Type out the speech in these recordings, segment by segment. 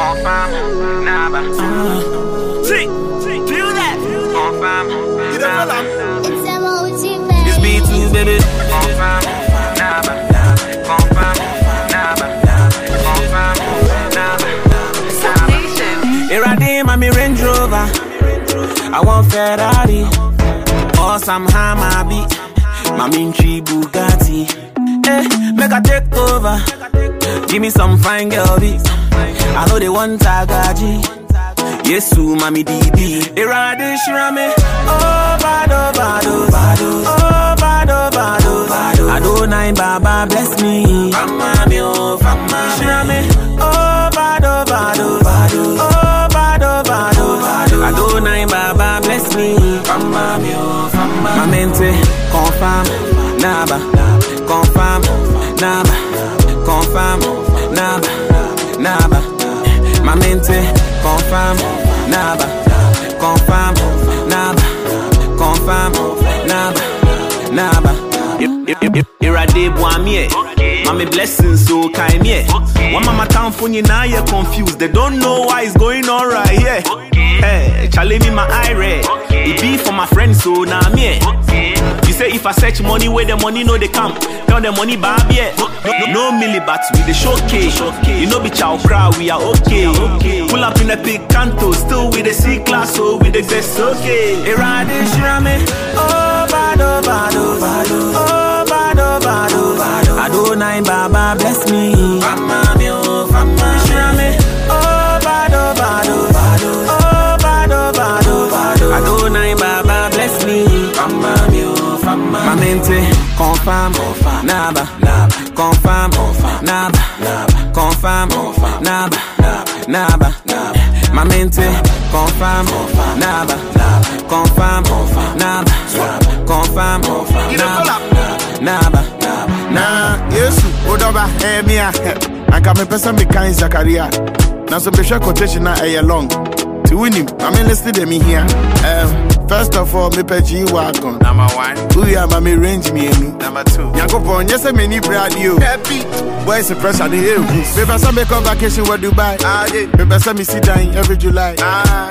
Confirm, naba. See, feel that. Confirm, naba. It's emoji, baby. This beat too, baby. Confirm, naba. Confirm, naba. Confirm, naba. Here I am, I'm a Range Rover. I want Ferrari or some Hummer beat. My Minchi Bugatti. Eh, make I take over. Give me some fine girl beats. I know they want Tagaji. Yes, mommy DB. Here I am, Shirame. Oh, bado, bado, bado. Oh, bado, bado, bado. Adonai Baba bless me. Fama me, oh, fama. Shirame. Oh, bado, bado, bado. Oh, bado, bado, bado. Adonai Baba bless me. Fama me, oh, fama. My mente, confirm, naba. Confirm, naba. Confirm, naba. Naba. My mente, confirm, naba. Confirm, naba. Confirm, naba. Naba. Irade Boamie. Mami blessings so kind me. One mama town for you now you're confused. They don't know why it's going on right here. Hey, Charlie me my eye eh. red. It be for my friends so now me. You say if I search money where the money know they come. Tell the money baby yeah. No, no, no milli but we the showcase. You know be chow crowd we are okay. Pull up in a big canto still with the C class so with the best okay. Irade Shirame. Oh bado bado bado. Oh bado oh. oh, bado oh, bado. Adonai Baba bless me. Fama confirm naba. Confirm naba Naba, confirm naba naba naba, My mente confirm naba Naba, confirm naba Naba, confirm naba naba na yesu wodɔba ɛyɛ eh, me ah, eh. a anka mepɛ sɛ mekan zakaria. Nanso mehwɛ quotation na eh, ɛyɛ long. Nti wonim ma me liste de mehia um, first of all mepɛ gyi wagon Number one, Who wowie ama me range mmienu number two. nyankopɔn nyɛ sɛ m'ani berɛ ade o boys pressure de ɛhu mepɛ sɛ mekɔ vacation wɔ dubai Ah yeah. Me mepɛ sɛ mesi dan every july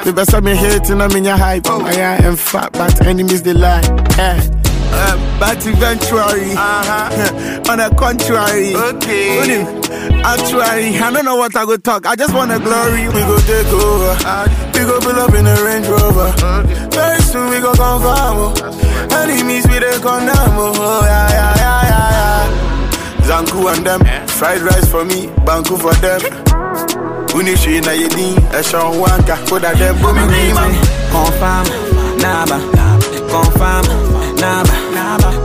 mepɛ sɛ mehate na menya hype ɛyɛ ɛmfa but enemies they lie Eh. Um, but eventually, on the contrary, Okay. Actually, I don't know what I go talk. I just want a glory. We go take over. We go pull up in a Range Rover. Zanku and them. Eh? Fried rice for me, Banku for them. Unishi na yedi, Esha Wanka, Koda them, Bumi Nima. Confirm, Naba. Confirm, Naba.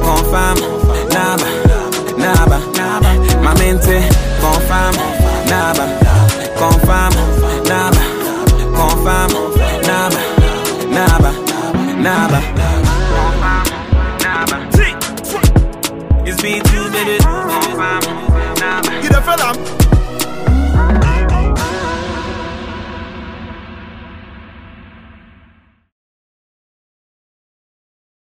Confirm, Naba. Naba. naba. My mente, confirm, Naba. Confirm, Naba. Confirm, Naba. Naba. Naba. Naba. It's been too little for them.